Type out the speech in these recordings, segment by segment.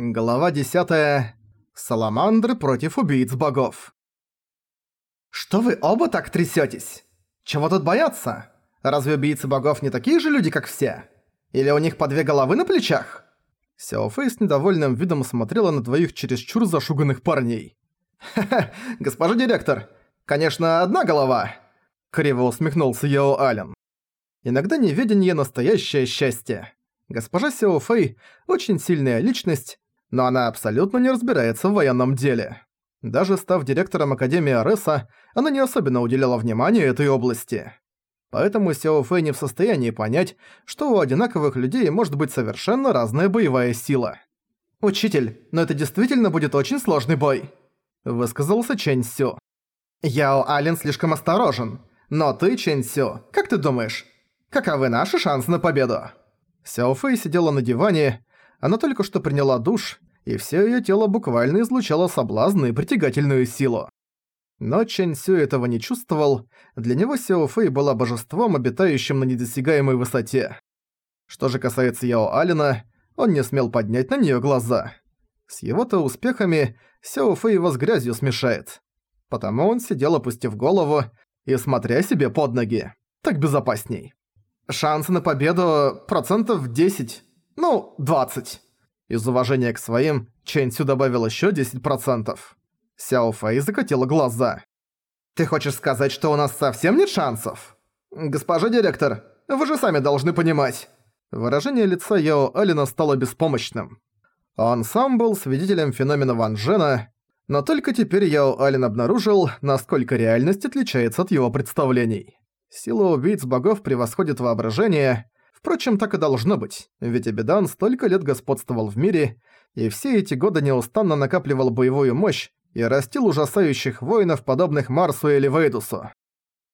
Глава 10. Саламандры против убийц богов. Что вы оба так трясётесь? Чего тут бояться? Разве убийцы богов не такие же люди, как все? Или у них по две головы на плечах? Сяофэй с недовольным видом смотрела на двоих чересчур зашуганных парней. «Ха-ха, госпожа директор, конечно, одна голова!» Криво усмехнулся Яо Ален. Иногда неведение – настоящее счастье. Госпожа Сяо Фэй – очень сильная личность, но она абсолютно не разбирается в военном деле. Даже став директором Академии Ареса, она не особенно уделяла внимания этой области. Поэтому Сяо Фэй не в состоянии понять, что у одинаковых людей может быть совершенно разная боевая сила. «Учитель, но это действительно будет очень сложный бой», – высказался Чэнь Сю. «Яо Ален слишком осторожен. Но ты, Чэнь Сю, как ты думаешь, каковы наши шансы на победу?» Сяо Фэй сидела на диване, она только что приняла душ, и все её тело буквально излучало соблазн и притягательную силу. Но Чэнь Сю этого не чувствовал, для него Сяо Фэй была божеством, обитающим на недосягаемой высоте. Что же касается Яо Алина, он не смел поднять на неё глаза. С его-то успехами Сяо Фэй его с грязью смешает. Потому он сидел опустив голову и смотря себе под ноги. Так безопасней. Шансы на победу процентов 10 ну, 20. Из уважения к своим, Чэнь Сю добавил ещё 10%. Сяо Фэй закатила глаза. «Ты хочешь сказать, что у нас совсем нет шансов?» «Госпожа директор, вы же сами должны понимать». Выражение лица Яо Алина стало беспомощным. Он сам был свидетелем феномена Ван Джена, но только теперь Яо Алин обнаружил, насколько реальность отличается от его представлений. Сила убийц богов превосходит воображение, Впрочем, так и должно быть, ведь Абидан столько лет господствовал в мире, и все эти годы неустанно накапливал боевую мощь и растил ужасающих воинов, подобных Марсу или Вейдусу.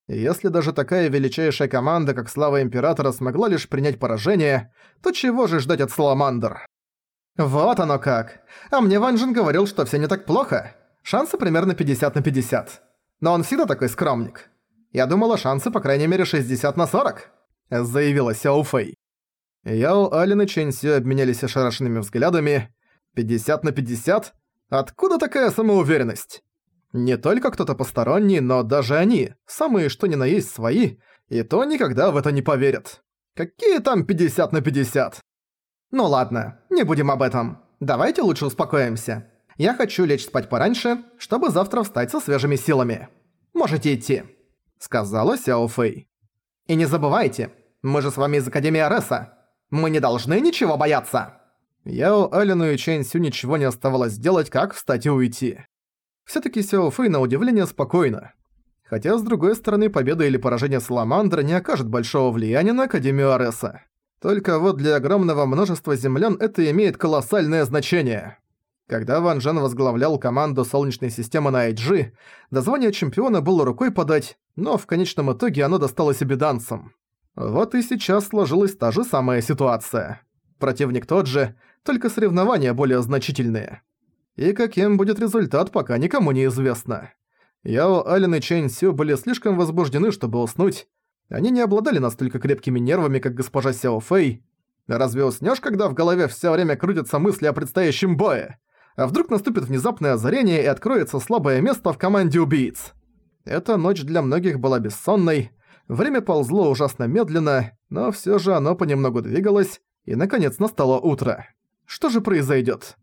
Если даже такая величайшая команда, как Слава Императора, смогла лишь принять поражение, то чего же ждать от Саламандр? Вот оно как. А мне Ванжин говорил, что все не так плохо. Шансы примерно 50 на 50. Но он всегда такой скромник. Я думала, шансы по крайней мере 60 на 40 заявила Сяо Фэй. Яо Алин и Чэнь Сю обменялись ошарашенными взглядами. 50 на 50? Откуда такая самоуверенность? Не только кто-то посторонний, но даже они, самые что ни на есть свои, и то никогда в это не поверят. Какие там 50 на 50? Ну ладно, не будем об этом. Давайте лучше успокоимся. Я хочу лечь спать пораньше, чтобы завтра встать со свежими силами. Можете идти», — сказала Сяо Фэй. И не забывайте, мы же с вами из Академии Ареса. Мы не должны ничего бояться!» Яо Алину и Чэнь Сю ничего не оставалось делать, как встать и уйти. Всё-таки Сяо Фэй на удивление спокойно. Хотя, с другой стороны, победа или поражение Саламандра не окажет большого влияния на Академию Ареса. Только вот для огромного множества землян это имеет колоссальное значение. Когда Ван Джен возглавлял команду Солнечной системы на IG, до звания чемпиона было рукой подать, но в конечном итоге оно досталось обиданцам. Вот и сейчас сложилась та же самая ситуация. Противник тот же, только соревнования более значительные. И каким будет результат, пока никому не известно. Яо Ален и Чэнь Сю были слишком возбуждены, чтобы уснуть. Они не обладали настолько крепкими нервами, как госпожа Сяо Фэй. Разве уснёшь, когда в голове всё время крутятся мысли о предстоящем бое? а вдруг наступит внезапное озарение и откроется слабое место в команде убийц. Эта ночь для многих была бессонной, время ползло ужасно медленно, но всё же оно понемногу двигалось, и наконец настало утро. Что же произойдёт?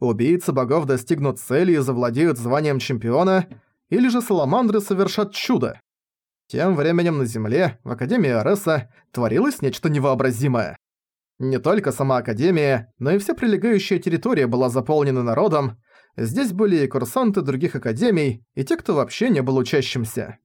Убийцы богов достигнут цели и завладеют званием чемпиона, или же саламандры совершат чудо? Тем временем на Земле, в Академии Ареса, творилось нечто невообразимое. Не только сама Академия, но и вся прилегающая территория была заполнена народом. Здесь были и курсанты других академий, и те, кто вообще не был учащимся.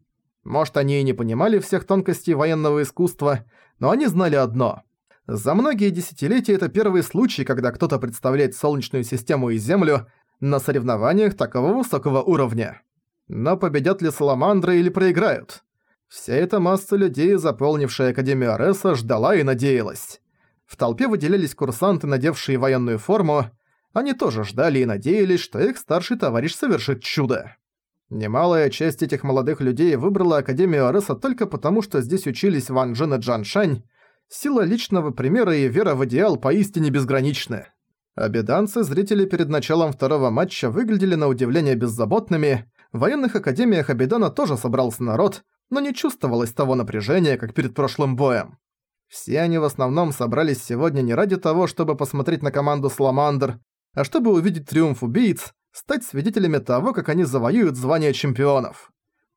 Может, они и не понимали всех тонкостей военного искусства, но они знали одно. За многие десятилетия это первый случай, когда кто-то представляет Солнечную систему и Землю на соревнованиях такого высокого уровня. Но победят ли Саламандры или проиграют? Вся эта масса людей, заполнившая Академию Ареса, ждала и надеялась. В толпе выделялись курсанты, надевшие военную форму. Они тоже ждали и надеялись, что их старший товарищ совершит чудо. Немалая часть этих молодых людей выбрала Академию Ареса только потому, что здесь учились Ван Джен и Джан Шань. Сила личного примера и вера в идеал поистине безграничны. Обеданцы зрители перед началом второго матча выглядели на удивление беззаботными, в военных академиях Абидана тоже собрался народ, но не чувствовалось того напряжения, как перед прошлым боем. Все они в основном собрались сегодня не ради того, чтобы посмотреть на команду Саламандр, а чтобы увидеть триумф убийц, стать свидетелями того, как они завоюют звание чемпионов.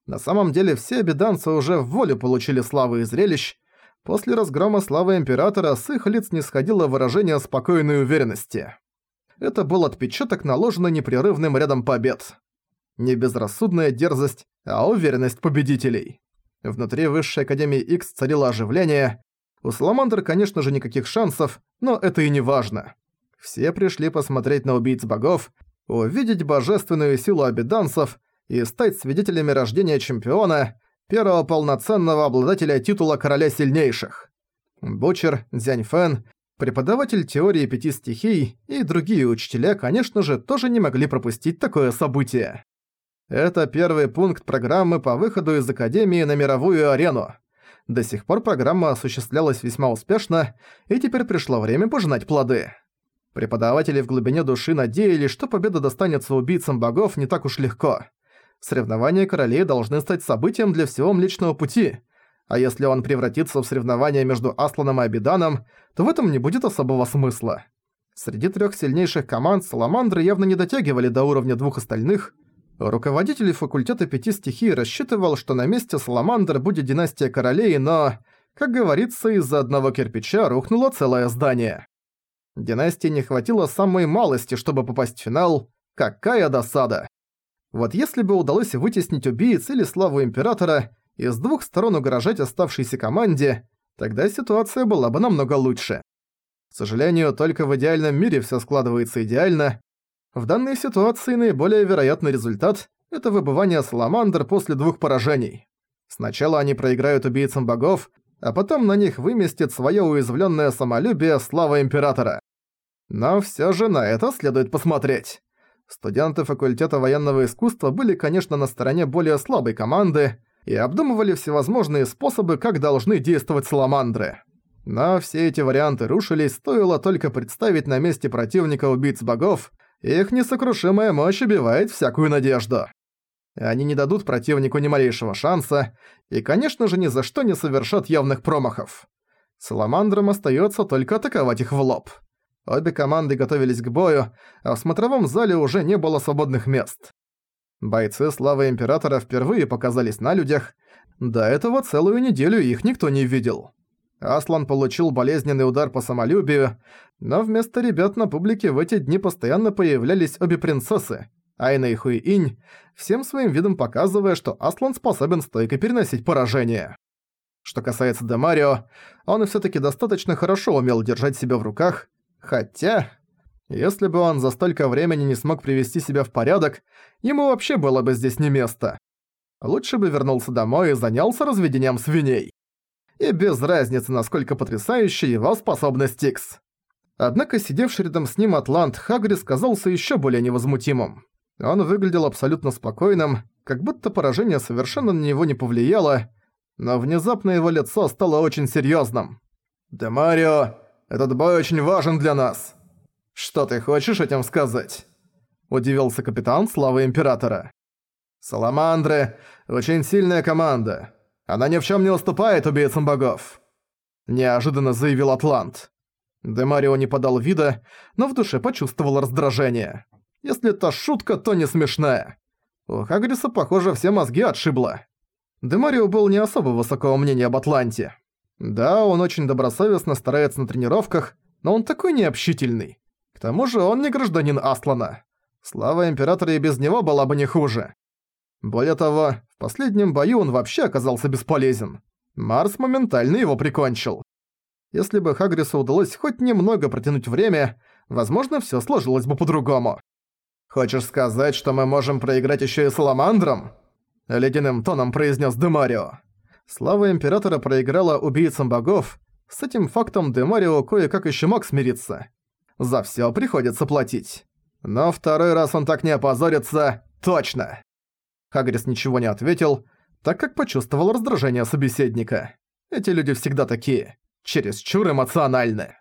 На самом деле все обеданцы уже в волю получили славы и зрелищ. После разгрома славы Императора с их лиц не сходило выражение спокойной уверенности. Это был отпечаток, наложенный непрерывным рядом побед. Не безрассудная дерзость, а уверенность победителей. Внутри Высшей Академии X царило оживление. У Саламандр, конечно же, никаких шансов, но это и не важно. Все пришли посмотреть на убийц богов, увидеть божественную силу обеданцев и стать свидетелями рождения чемпиона, первого полноценного обладателя титула короля сильнейших. Бучер, Дзяньфэн, преподаватель теории пяти стихий и другие учителя, конечно же, тоже не могли пропустить такое событие. Это первый пункт программы по выходу из Академии на мировую арену. До сих пор программа осуществлялась весьма успешно, и теперь пришло время пожинать плоды. Преподаватели в глубине души надеялись, что победа достанется убийцам богов не так уж легко. Соревнования королей должны стать событием для всего Млечного Пути, а если он превратится в соревнование между Асланом и Абиданом, то в этом не будет особого смысла. Среди трех сильнейших команд Саламандры явно не дотягивали до уровня двух остальных. Руководитель факультета пяти стихий рассчитывал, что на месте Саламандр будет династия королей, но, как говорится, из-за одного кирпича рухнуло целое здание. Династии не хватило самой малости, чтобы попасть в финал. Какая досада! Вот если бы удалось вытеснить убийц или славу Императора и с двух сторон угрожать оставшейся команде, тогда ситуация была бы намного лучше. К сожалению, только в идеальном мире всё складывается идеально. В данной ситуации наиболее вероятный результат – это выбывание Саламандр после двух поражений. Сначала они проиграют убийцам богов, а потом на них выместит своё уязвлённое самолюбие слава Императора. Но всё же на это следует посмотреть. Студенты факультета военного искусства были, конечно, на стороне более слабой команды и обдумывали всевозможные способы, как должны действовать саламандры. Но все эти варианты рушились, стоило только представить на месте противника убийц богов, их несокрушимая мощь убивает всякую надежду. Они не дадут противнику ни малейшего шанса и, конечно же, ни за что не совершат явных промахов. Саламандрам остается только атаковать их в лоб. Обе команды готовились к бою, а в смотровом зале уже не было свободных мест. Бойцы Славы Императора впервые показались на людях, до этого целую неделю их никто не видел. Аслан получил болезненный удар по самолюбию, но вместо ребят на публике в эти дни постоянно появлялись обе принцессы, Айна и Хуи-Инь, всем своим видом показывая, что Аслан способен стойко переносить поражение. Что касается Демарио, он всё-таки достаточно хорошо умел держать себя в руках, Хотя, если бы он за столько времени не смог привести себя в порядок, ему вообще было бы здесь не место. Лучше бы вернулся домой и занялся разведением свиней. И без разницы, насколько потрясающей его способность Икс. Однако сидевший рядом с ним Атлант Хагрис казался еще более невозмутимым. Он выглядел абсолютно спокойным, как будто поражение совершенно на него не повлияло, но внезапно его лицо стало очень серьезным. «Демарио, этот бой очень важен для нас. Что ты хочешь этим сказать?» Удивился капитан Славы Императора. «Саламандры – очень сильная команда. Она ни в чем не уступает убийцам богов», – неожиданно заявил Атлант. Демарио не подал вида, но в душе почувствовал раздражение. Если это шутка, то не смешная. У Хагриса, похоже, все мозги отшибло. Демарио был не особо высокого мнения об Атланте. Да, он очень добросовестно старается на тренировках, но он такой необщительный. К тому же он не гражданин Аслана. Слава Императора и без него была бы не хуже. Более того, в последнем бою он вообще оказался бесполезен. Марс моментально его прикончил. Если бы Хагрису удалось хоть немного протянуть время, возможно, всё сложилось бы по-другому. «Хочешь сказать, что мы можем проиграть ещё и Саламандром?» Ледяным тоном произнес Демарио. Слава Императора проиграла убийцам богов, с этим фактом Демарио кое-как еще мог смириться. За все приходится платить. Но второй раз он так не опозорится, точно. Хагрис ничего не ответил, так как почувствовал раздражение собеседника. Эти люди всегда такие, чересчур эмоциональны.